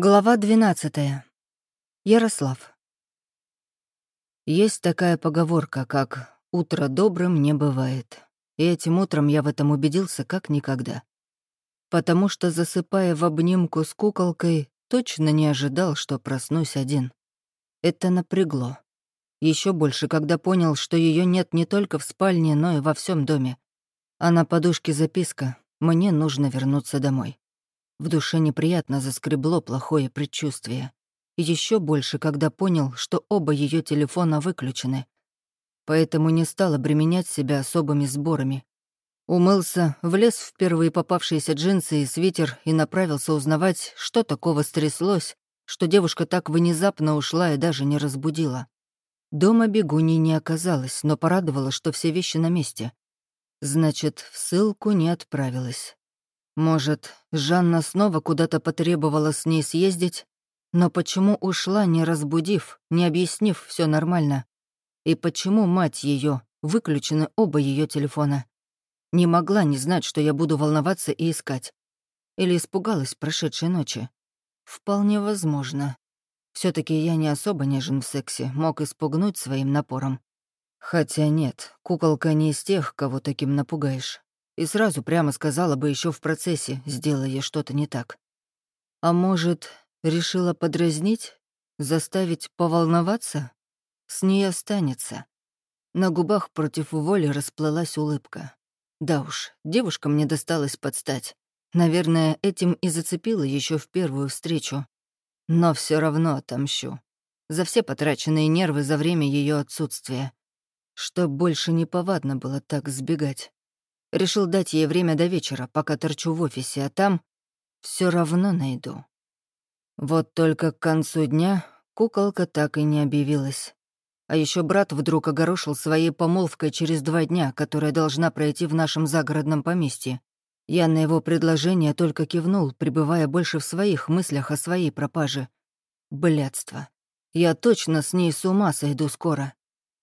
Глава 12. Ярослав. Есть такая поговорка, как «утро добрым не бывает». И этим утром я в этом убедился как никогда. Потому что, засыпая в обнимку с куколкой, точно не ожидал, что проснусь один. Это напрягло. Еще больше, когда понял, что ее нет не только в спальне, но и во всем доме. А на подушке записка «Мне нужно вернуться домой». В душе неприятно заскребло плохое предчувствие. Еще больше, когда понял, что оба ее телефона выключены. Поэтому не стал обременять себя особыми сборами. Умылся, влез в первые попавшиеся джинсы и свитер и направился узнавать, что такого стряслось, что девушка так внезапно ушла и даже не разбудила. Дома бегуни не оказалось, но порадовало, что все вещи на месте. Значит, в ссылку не отправилась. Может, Жанна снова куда-то потребовала с ней съездить? Но почему ушла, не разбудив, не объяснив все нормально? И почему мать ее выключены оба ее телефона? Не могла не знать, что я буду волноваться и искать. Или испугалась прошедшей ночи? Вполне возможно. все таки я не особо нежен в сексе, мог испугнуть своим напором. Хотя нет, куколка не из тех, кого таким напугаешь и сразу прямо сказала бы еще в процессе, сделая что-то не так. А может, решила подразнить? Заставить поволноваться? С ней останется. На губах против воли расплылась улыбка. Да уж, девушка мне досталась подстать. Наверное, этим и зацепила еще в первую встречу. Но все равно отомщу. За все потраченные нервы за время ее отсутствия. Что больше не повадно было так сбегать. Решил дать ей время до вечера, пока торчу в офисе, а там все равно найду. Вот только к концу дня куколка так и не объявилась. А еще брат вдруг огорошил своей помолвкой через два дня, которая должна пройти в нашем загородном поместье. Я на его предложение только кивнул, пребывая больше в своих мыслях о своей пропаже. Блядство. Я точно с ней с ума сойду скоро.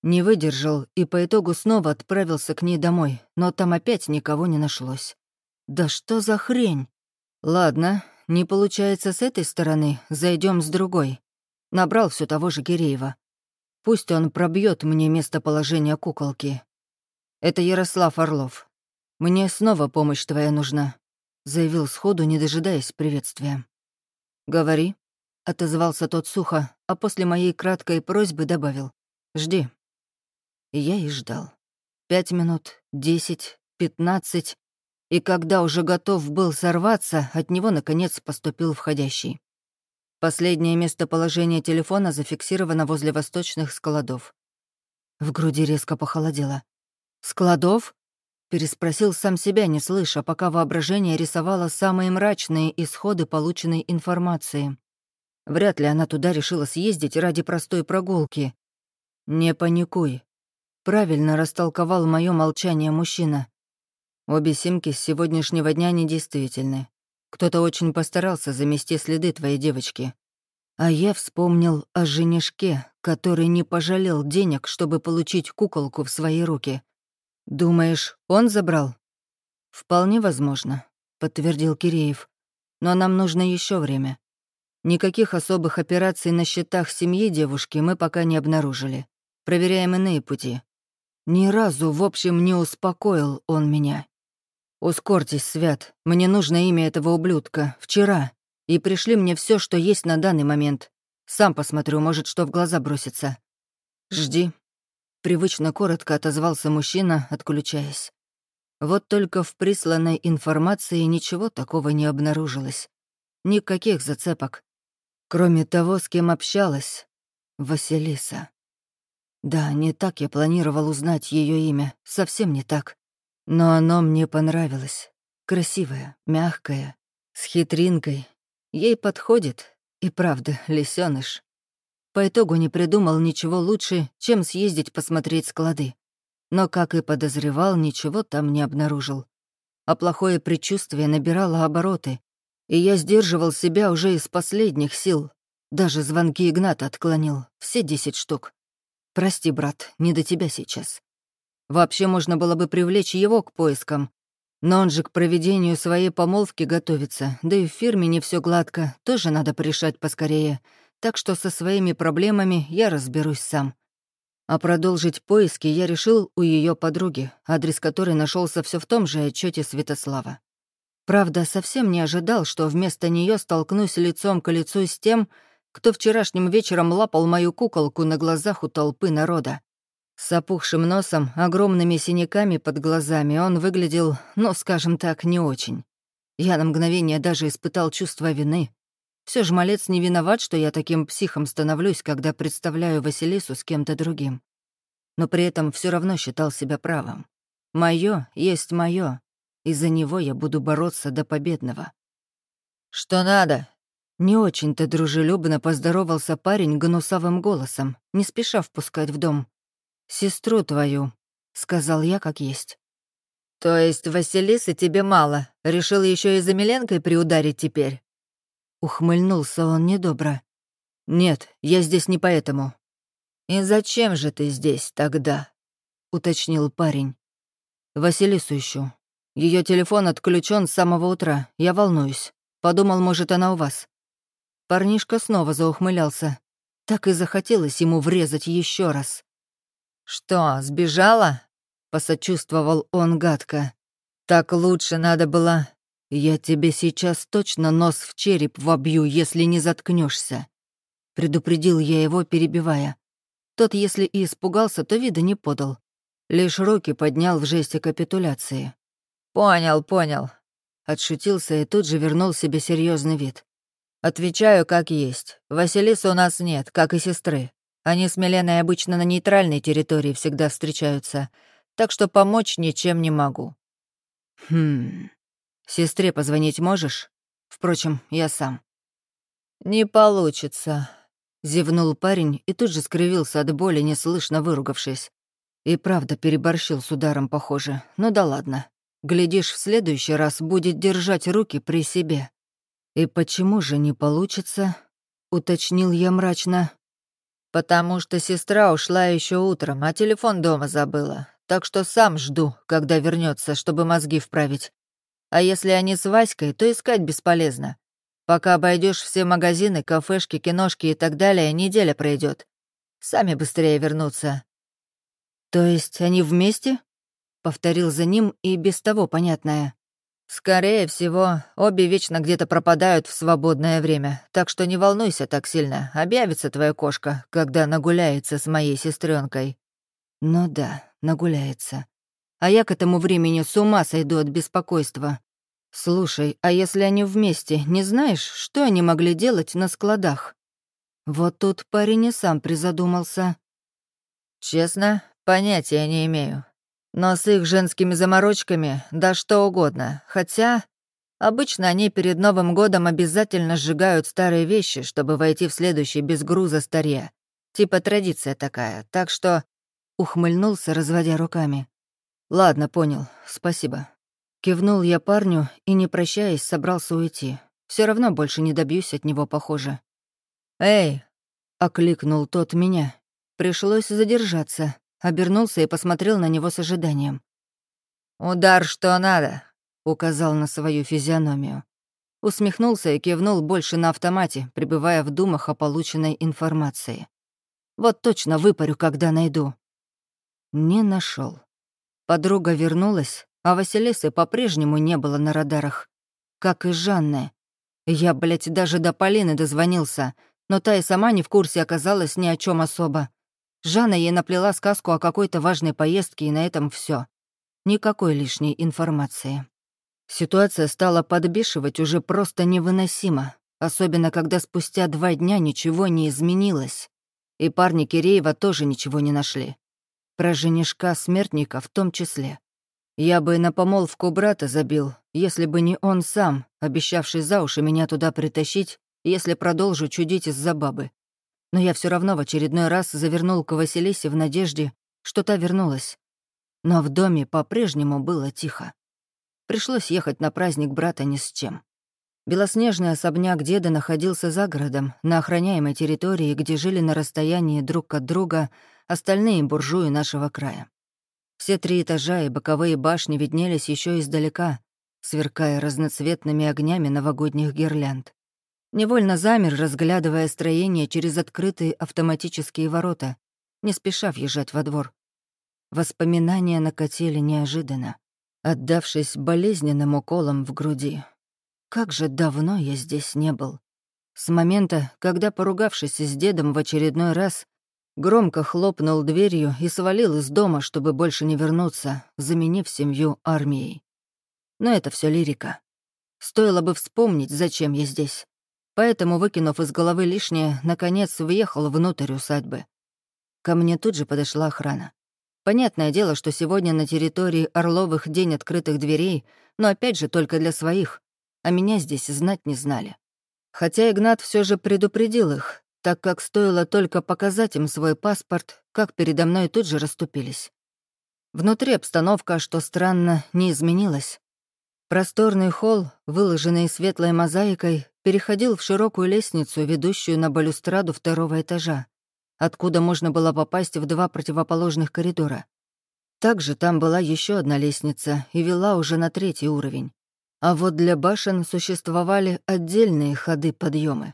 Не выдержал и по итогу снова отправился к ней домой, но там опять никого не нашлось. Да что за хрень? Ладно, не получается с этой стороны, зайдем с другой. Набрал все того же Киреева. Пусть он пробьет мне местоположение куколки. Это Ярослав Орлов. Мне снова помощь твоя нужна, заявил сходу, не дожидаясь приветствия. Говори, отозвался тот сухо, а после моей краткой просьбы добавил. Жди. Я и ждал. Пять минут, десять, пятнадцать. И когда уже готов был сорваться, от него, наконец, поступил входящий. Последнее местоположение телефона зафиксировано возле восточных складов. В груди резко похолодело. «Складов?» — переспросил сам себя, не слыша, пока воображение рисовало самые мрачные исходы полученной информации. Вряд ли она туда решила съездить ради простой прогулки. «Не паникуй», Правильно растолковал мое молчание мужчина. Обе симки с сегодняшнего дня недействительны. Кто-то очень постарался замести следы твоей девочки. А я вспомнил о женишке, который не пожалел денег, чтобы получить куколку в свои руки. Думаешь, он забрал? Вполне возможно, подтвердил Киреев. Но нам нужно еще время. Никаких особых операций на счетах семьи девушки мы пока не обнаружили. Проверяем иные пути. Ни разу, в общем, не успокоил он меня. «Ускорьтесь, Свят, мне нужно имя этого ублюдка. Вчера. И пришли мне все, что есть на данный момент. Сам посмотрю, может, что в глаза бросится». «Жди». Привычно коротко отозвался мужчина, отключаясь. Вот только в присланной информации ничего такого не обнаружилось. Никаких зацепок. Кроме того, с кем общалась. Василиса. Да, не так я планировал узнать ее имя, совсем не так. Но оно мне понравилось. Красивое, мягкое, с хитринкой. Ей подходит, и правда, лисёныш. По итогу не придумал ничего лучше, чем съездить посмотреть склады. Но, как и подозревал, ничего там не обнаружил. А плохое предчувствие набирало обороты, и я сдерживал себя уже из последних сил. Даже звонки Игната отклонил, все десять штук. «Прости, брат, не до тебя сейчас. Вообще можно было бы привлечь его к поискам. Но он же к проведению своей помолвки готовится, да и в фирме не все гладко, тоже надо порешать поскорее. Так что со своими проблемами я разберусь сам. А продолжить поиски я решил у ее подруги, адрес которой нашелся все в том же отчете Святослава. Правда, совсем не ожидал, что вместо нее столкнусь лицом к лицу с тем, кто вчерашним вечером лапал мою куколку на глазах у толпы народа. С опухшим носом, огромными синяками под глазами он выглядел, ну, скажем так, не очень. Я на мгновение даже испытал чувство вины. Все же малец не виноват, что я таким психом становлюсь, когда представляю Василису с кем-то другим. Но при этом все равно считал себя правым. Мое есть мое, и за него я буду бороться до победного. «Что надо?» Не очень-то дружелюбно поздоровался парень гнусавым голосом, не спеша впускать в дом. «Сестру твою», — сказал я как есть. «То есть Василисы тебе мало? Решил еще и за Миленкой приударить теперь?» Ухмыльнулся он недобро. «Нет, я здесь не поэтому». «И зачем же ты здесь тогда?» — уточнил парень. «Василису ищу. Ее телефон отключен с самого утра. Я волнуюсь. Подумал, может, она у вас». Парнишка снова заухмылялся. Так и захотелось ему врезать еще раз. «Что, сбежала?» — посочувствовал он гадко. «Так лучше надо было...» «Я тебе сейчас точно нос в череп вобью, если не заткнешься, предупредил я его, перебивая. Тот, если и испугался, то вида не подал. Лишь руки поднял в жесте капитуляции. «Понял, понял», — отшутился и тут же вернул себе серьезный вид. «Отвечаю, как есть. Василисы у нас нет, как и сестры. Они с Миленой обычно на нейтральной территории всегда встречаются, так что помочь ничем не могу». «Хм... Сестре позвонить можешь? Впрочем, я сам». «Не получится», — зевнул парень и тут же скривился от боли, неслышно выругавшись. И правда переборщил с ударом, похоже. Ну да ладно. Глядишь, в следующий раз будет держать руки при себе. «И почему же не получится?» — уточнил я мрачно. «Потому что сестра ушла еще утром, а телефон дома забыла. Так что сам жду, когда вернется, чтобы мозги вправить. А если они с Васькой, то искать бесполезно. Пока обойдешь все магазины, кафешки, киношки и так далее, неделя пройдет. Сами быстрее вернутся». «То есть они вместе?» — повторил за ним и без того понятное. «Скорее всего, обе вечно где-то пропадают в свободное время, так что не волнуйся так сильно, объявится твоя кошка, когда нагуляется с моей сестренкой. «Ну да, нагуляется. А я к этому времени с ума сойду от беспокойства. Слушай, а если они вместе, не знаешь, что они могли делать на складах?» Вот тут парень и сам призадумался. «Честно, понятия не имею. Но с их женскими заморочками, да что угодно. Хотя обычно они перед Новым годом обязательно сжигают старые вещи, чтобы войти в следующий без груза старья. Типа традиция такая, так что...» Ухмыльнулся, разводя руками. «Ладно, понял, спасибо». Кивнул я парню и, не прощаясь, собрался уйти. Все равно больше не добьюсь от него, похоже. «Эй!» — окликнул тот меня. Пришлось задержаться. Обернулся и посмотрел на него с ожиданием. «Удар что надо», — указал на свою физиономию. Усмехнулся и кивнул больше на автомате, пребывая в думах о полученной информации. «Вот точно выпарю, когда найду». Не нашел. Подруга вернулась, а Василисы по-прежнему не было на радарах. Как и Жанны. Я, блядь, даже до Полины дозвонился, но та и сама не в курсе оказалась ни о чем особо. Жанна ей наплела сказку о какой-то важной поездке, и на этом все. Никакой лишней информации. Ситуация стала подбешивать уже просто невыносимо, особенно когда спустя два дня ничего не изменилось. И парни Киреева тоже ничего не нашли. Про женишка смертника в том числе. Я бы на помолвку брата забил, если бы не он сам, обещавший за уши меня туда притащить, если продолжу чудить из-за бабы но я все равно в очередной раз завернул к Василисе в надежде, что та вернулась. Но в доме по-прежнему было тихо. Пришлось ехать на праздник брата ни с чем. Белоснежный особняк деда находился за городом, на охраняемой территории, где жили на расстоянии друг от друга остальные буржуи нашего края. Все три этажа и боковые башни виднелись еще издалека, сверкая разноцветными огнями новогодних гирлянд. Невольно замер, разглядывая строение через открытые автоматические ворота, не спеша въезжать во двор. Воспоминания накатили неожиданно, отдавшись болезненным уколом в груди. Как же давно я здесь не был. С момента, когда, поругавшись с дедом в очередной раз, громко хлопнул дверью и свалил из дома, чтобы больше не вернуться, заменив семью армией. Но это все лирика. Стоило бы вспомнить, зачем я здесь. Поэтому, выкинув из головы лишнее, наконец въехал внутрь усадьбы. Ко мне тут же подошла охрана. Понятное дело, что сегодня на территории Орловых день открытых дверей, но опять же только для своих, а меня здесь знать не знали. Хотя Игнат все же предупредил их, так как стоило только показать им свой паспорт, как передо мной тут же расступились. Внутри обстановка, что странно, не изменилась. Просторный холл, выложенный светлой мозаикой, переходил в широкую лестницу, ведущую на балюстраду второго этажа, откуда можно было попасть в два противоположных коридора. Также там была еще одна лестница и вела уже на третий уровень. А вот для башен существовали отдельные ходы подъемы.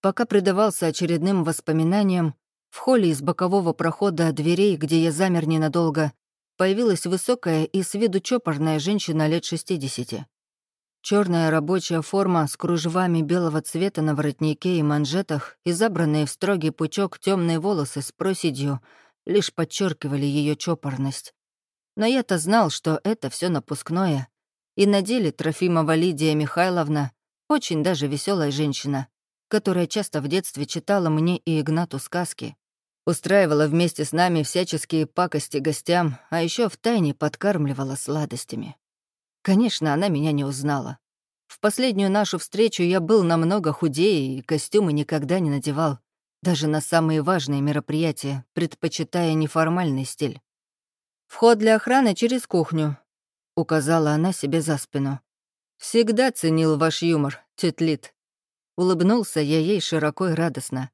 Пока предавался очередным воспоминаниям, в холле из бокового прохода дверей, где я замер ненадолго, появилась высокая и с виду чопорная женщина лет 60. Черная рабочая форма с кружевами белого цвета на воротнике и манжетах и забранные в строгий пучок темные волосы с проседью лишь подчеркивали ее чопорность. Но я-то знал, что это все напускное, и на деле Трофимова Лидия Михайловна очень даже веселая женщина, которая часто в детстве читала мне и Игнату сказки, устраивала вместе с нами всяческие пакости гостям, а еще втайне подкармливала сладостями. Конечно, она меня не узнала. В последнюю нашу встречу я был намного худее и костюмы никогда не надевал, даже на самые важные мероприятия, предпочитая неформальный стиль. Вход для охраны через кухню, указала она себе за спину. «Всегда ценил ваш юмор, тетя Улыбнулся я ей широко и радостно.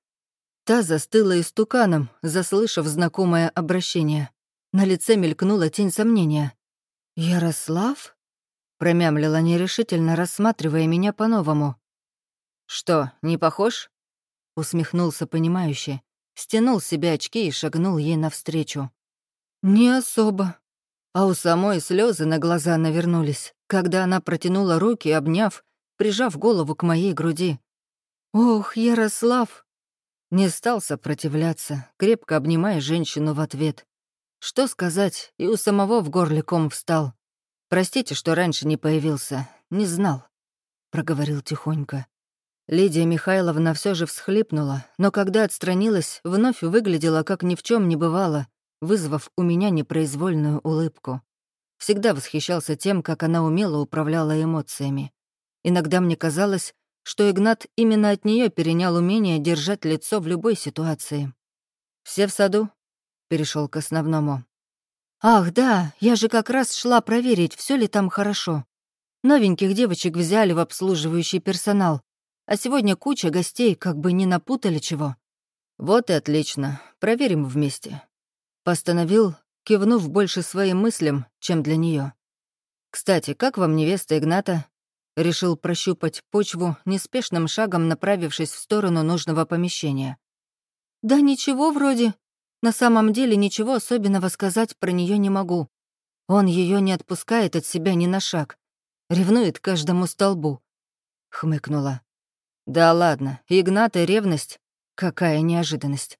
Та застыла истуканом, заслышав знакомое обращение. На лице мелькнула тень сомнения. «Ярослав?» — промямлила нерешительно, рассматривая меня по-новому. «Что, не похож?» — усмехнулся понимающе, стянул себе очки и шагнул ей навстречу. «Не особо», а у самой слезы на глаза навернулись, когда она протянула руки, обняв, прижав голову к моей груди. «Ох, Ярослав!» Не стал сопротивляться, крепко обнимая женщину в ответ. Что сказать, и у самого в горле ком встал. «Простите, что раньше не появился, не знал», — проговорил тихонько. Лидия Михайловна все же всхлипнула, но когда отстранилась, вновь выглядела, как ни в чем не бывало, вызвав у меня непроизвольную улыбку. Всегда восхищался тем, как она умело управляла эмоциями. Иногда мне казалось, что Игнат именно от нее перенял умение держать лицо в любой ситуации. «Все в саду?» — перешел к основному. «Ах, да, я же как раз шла проверить, все ли там хорошо. Новеньких девочек взяли в обслуживающий персонал, а сегодня куча гостей, как бы не напутали чего». «Вот и отлично. Проверим вместе. Постановил, кивнув больше своим мыслям, чем для нее. «Кстати, как вам невеста Игната?» Решил прощупать почву, неспешным шагом направившись в сторону нужного помещения. «Да ничего вроде. На самом деле ничего особенного сказать про нее не могу. Он ее не отпускает от себя ни на шаг. Ревнует каждому столбу», — хмыкнула. «Да ладно, Игната ревность? Какая неожиданность.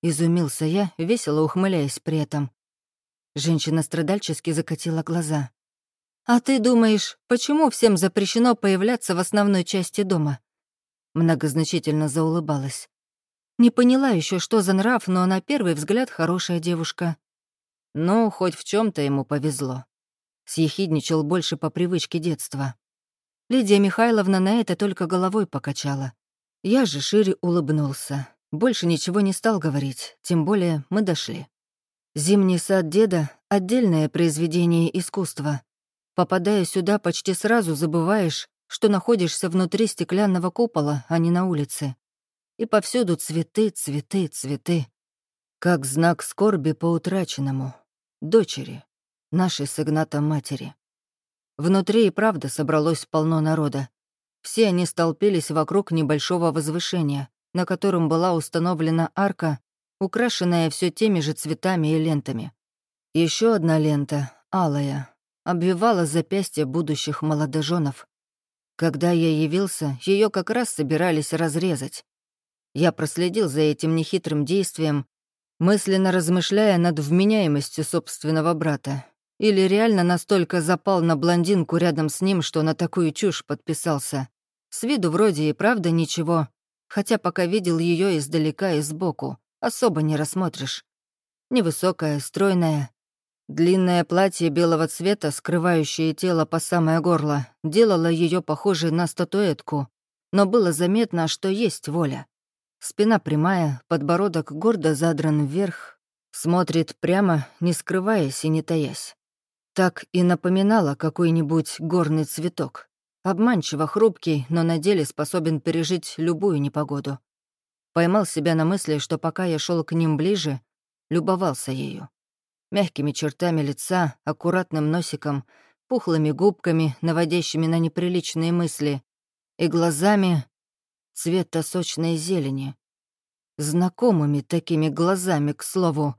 Изумился я, весело ухмыляясь при этом. Женщина страдальчески закатила глаза. «А ты думаешь, почему всем запрещено появляться в основной части дома?» Многозначительно заулыбалась. Не поняла еще, что за нрав, но на первый взгляд хорошая девушка. Ну, хоть в чем то ему повезло. Съехидничал больше по привычке детства. Лидия Михайловна на это только головой покачала. Я же шире улыбнулся. Больше ничего не стал говорить, тем более мы дошли. Зимний сад деда — отдельное произведение искусства. Попадая сюда, почти сразу забываешь, что находишься внутри стеклянного купола, а не на улице. И повсюду цветы, цветы, цветы. Как знак скорби по утраченному. Дочери. Нашей с Игната матери. Внутри и правда собралось полно народа. Все они столпились вокруг небольшого возвышения, на котором была установлена арка, украшенная все теми же цветами и лентами. Еще одна лента, алая, обвивала запястье будущих молодоженов. Когда я явился, ее как раз собирались разрезать. Я проследил за этим нехитрым действием, мысленно размышляя над вменяемостью собственного брата. Или реально настолько запал на блондинку рядом с ним, что на такую чушь подписался. С виду вроде и правда ничего, хотя пока видел ее издалека и сбоку, особо не рассмотришь. Невысокая, стройная. Длинное платье белого цвета, скрывающее тело по самое горло, делало ее похожей на статуэтку, но было заметно, что есть воля. Спина прямая, подбородок гордо задран вверх, смотрит прямо, не скрываясь и не таясь. Так и напоминала какой-нибудь горный цветок. Обманчиво хрупкий, но на деле способен пережить любую непогоду. Поймал себя на мысли, что пока я шел к ним ближе, любовался ею. Мягкими чертами лица, аккуратным носиком, пухлыми губками, наводящими на неприличные мысли, и глазами цвета сочной зелени. Знакомыми такими глазами, к слову,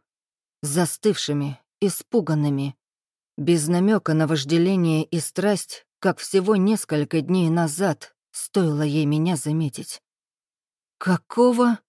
застывшими, испуганными, без намека на вожделение и страсть, как всего несколько дней назад стоило ей меня заметить. «Какого?»